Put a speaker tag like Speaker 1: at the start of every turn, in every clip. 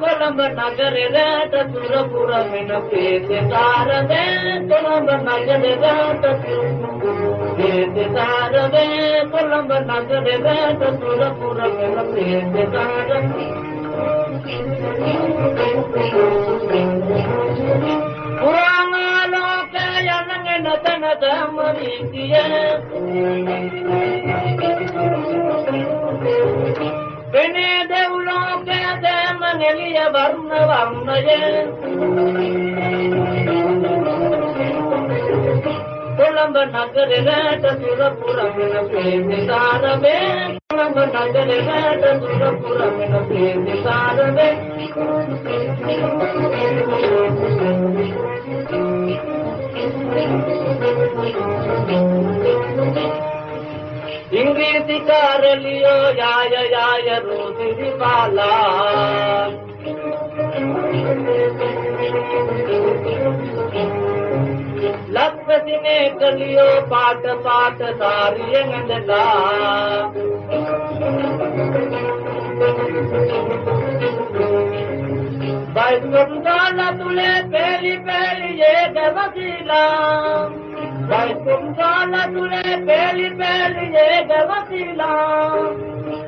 Speaker 1: कोलम नगर पूर में न पेतार कोलम नगर कोलम्ब नगर सूर पूर में न पेतार தாமரிக்கிய பெணே தேவலோகத மங்கலிய வர்ண வர்ணய குளம்ப நகரிலட்ட சுரபுரமின பேசிதாரவே ಸುರಪುರಮಿನ ಪ್ರೇಮಿ ಸಾರವೇ ಇಂಗ್ರೀಸಿ ಕಾರಲಿಯೋ ಯಾಯ ಯಾಯ ರೋದಿರಿ ಬಾಲ ಲಕ್ಷ್ಮಸಿನೇ ಕಲಿಯೋ ಪಾಠ ಪಾಠ ಸಾರಿಯಂಗಲ್ಲ बैकुंडाल तुले पहली पहली ये गवसीला बैकुंडाल तुले पहली पहली ये गवसीला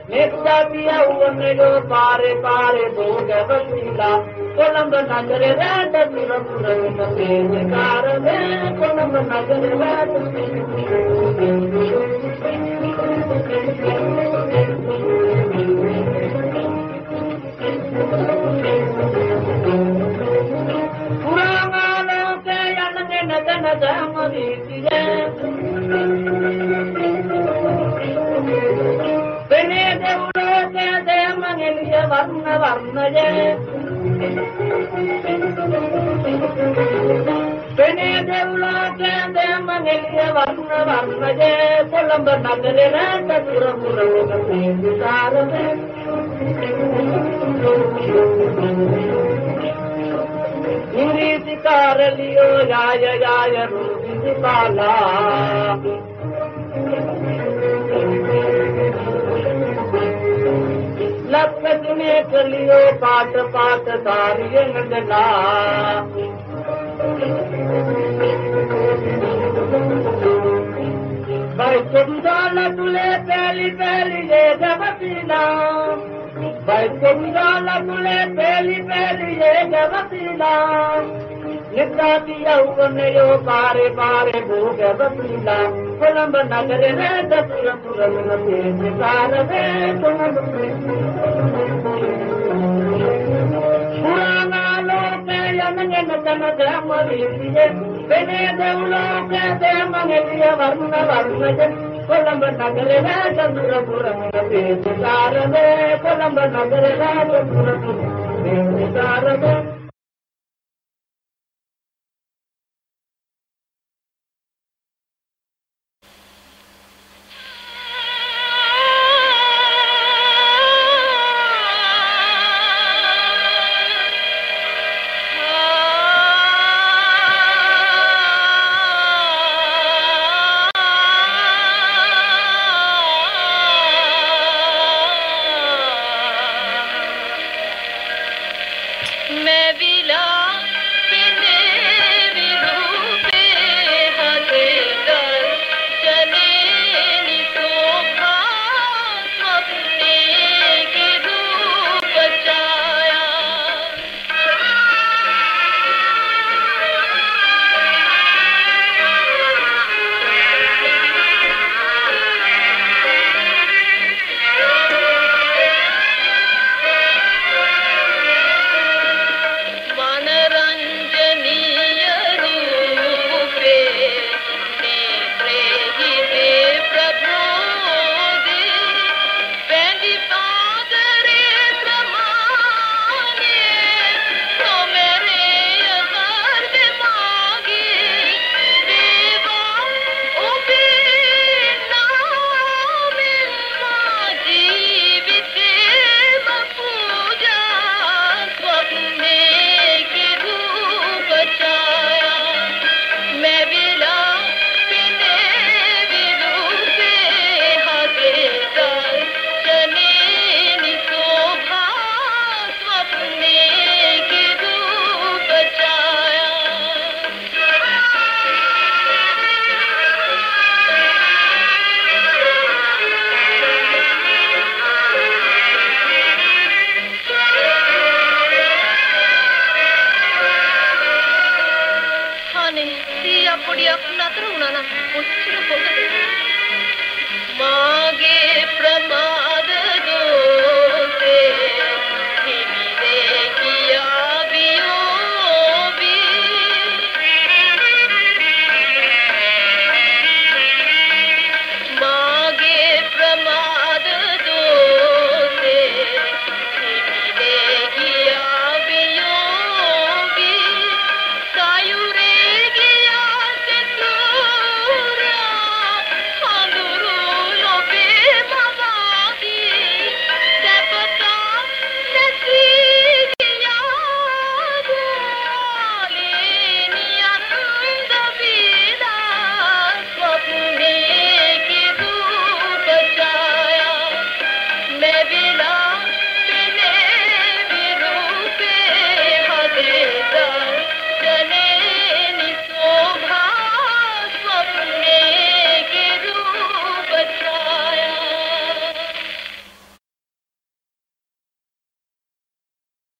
Speaker 1: नित्या पिया उन्ने जो पारे पारे दो गवसीला कोलंब नगर रात सुरपुर तेज कार में कोलंब नगर रात വർണ്ണ വർണ്ണജ പെനെ ദേവുളാകേന്ദ്ര മംഗല്യ വർണ്ണ വർണ്ണജ കൊള്ളമ്പ നഗര തുറമുറ സാരമേ लते पात जब पीना भई सुबुले जब पीना नगर न चुर पुरारे पुलम नगर न